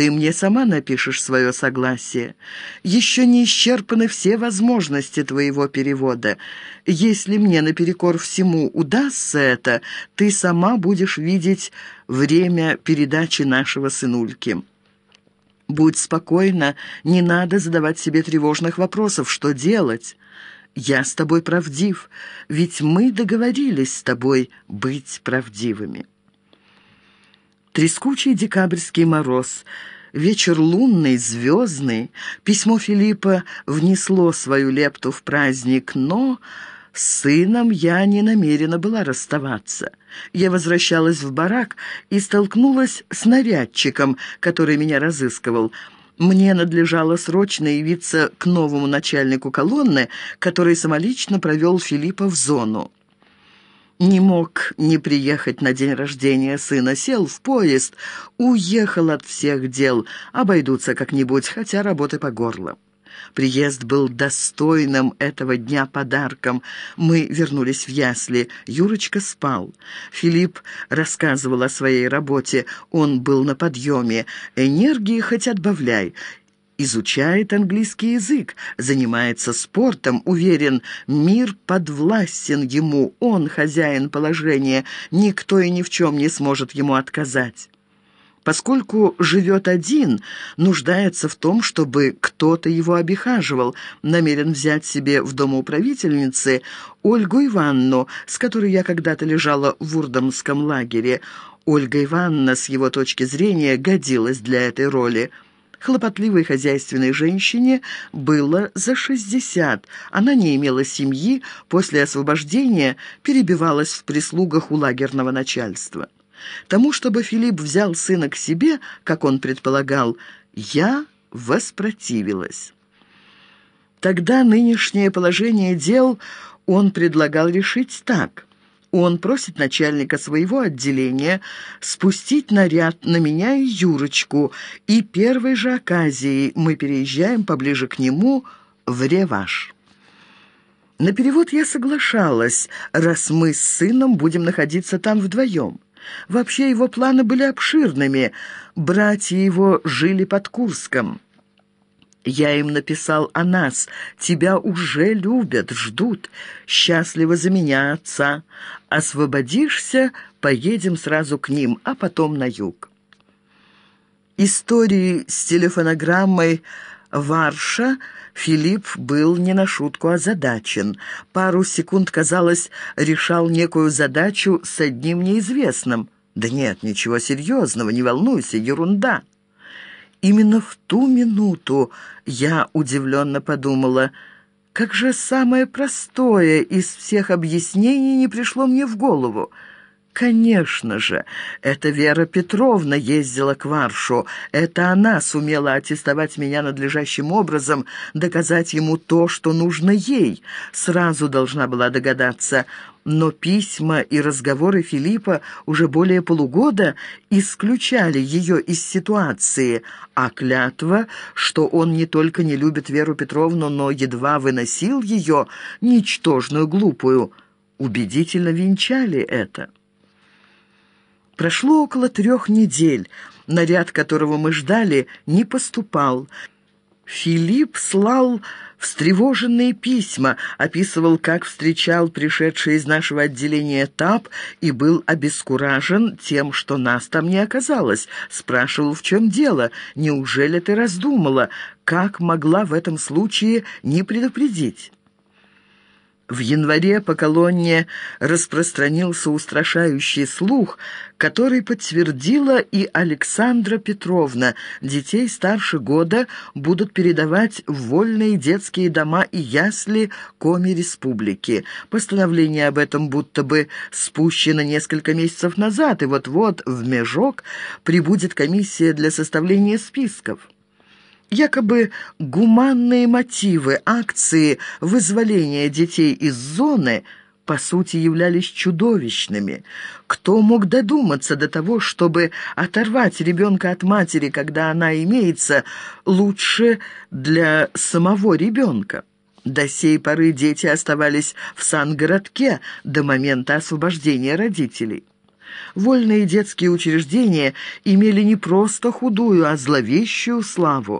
Ты мне сама напишешь свое согласие. Еще не исчерпаны все возможности твоего перевода. Если мне наперекор всему удастся это, ты сама будешь видеть время передачи нашего сынульки». «Будь спокойна, не надо задавать себе тревожных вопросов. Что делать?» «Я с тобой правдив, ведь мы договорились с тобой быть правдивыми». Трескучий декабрьский мороз, вечер лунный, звездный, письмо Филиппа внесло свою лепту в праздник, но с сыном я не намерена была расставаться. Я возвращалась в барак и столкнулась с нарядчиком, который меня разыскивал. Мне надлежало срочно явиться к новому начальнику колонны, который самолично провел Филиппа в зону. Не мог не приехать на день рождения сына, сел в поезд, уехал от всех дел, обойдутся как-нибудь, хотя работы по горло. Приезд был достойным этого дня подарком. Мы вернулись в ясли. Юрочка спал. Филипп рассказывал о своей работе. Он был на подъеме. Энергии хоть отбавляй изучает английский язык, занимается спортом, уверен, мир подвластен ему, он хозяин положения, никто и ни в чем не сможет ему отказать. Поскольку живет один, нуждается в том, чтобы кто-то его обихаживал, намерен взять себе в домоуправительницы Ольгу Ивановну, с которой я когда-то лежала в Урдомском лагере. Ольга Ивановна, с его точки зрения, годилась для этой роли. Хлопотливой хозяйственной женщине было за 60. Она не имела семьи, после освобождения перебивалась в прислугах у лагерного начальства. Тому, чтобы Филипп взял сына к себе, как он предполагал, я воспротивилась. Тогда нынешнее положение дел он предлагал решить так. Он просит начальника своего отделения спустить наряд на меня и Юрочку, и первой же оказией мы переезжаем поближе к нему в Реваш. На перевод я соглашалась, раз мы с сыном будем находиться там вдвоем. Вообще его планы были обширными. Братья его жили под Курском. Я им написал о нас. Тебя уже любят, ждут. Счастливо за меня, отца. Освободишься, поедем сразу к ним, а потом на юг. Истории с телефонограммой Варша Филипп был не на шутку озадачен. Пару секунд, казалось, решал некую задачу с одним неизвестным. «Да нет, ничего серьезного, не волнуйся, ерунда». Именно в ту минуту я удивленно подумала, как же самое простое из всех объяснений не пришло мне в голову — Конечно же, это Вера Петровна ездила к Варшу. Это она сумела аттестовать меня надлежащим образом, доказать ему то, что нужно ей. Сразу должна была догадаться. Но письма и разговоры Филиппа уже более полугода исключали ее из ситуации, а клятва, что он не только не любит Веру Петровну, но едва выносил ее, ничтожную, глупую, убедительно венчали это. Прошло около трех недель. Наряд, которого мы ждали, не поступал. Филипп слал встревоженные письма, описывал, как встречал пришедший из нашего отделения этап и был обескуражен тем, что нас там не оказалось. Спрашивал, в чем дело, неужели ты раздумала, как могла в этом случае не предупредить? В январе по колонне распространился устрашающий слух, который подтвердила и Александра Петровна. Детей старше года будут передавать в вольные детские дома и ясли Коми Республики. Постановление об этом будто бы спущено несколько месяцев назад, и вот-вот в Межок прибудет комиссия для составления списков. Якобы гуманные мотивы акции вызволения детей из зоны по сути являлись чудовищными. Кто мог додуматься до того, чтобы оторвать ребенка от матери, когда она имеется, лучше для самого ребенка? До сей поры дети оставались в Сан-городке до момента освобождения родителей. Вольные детские учреждения имели не просто худую, а зловещую славу.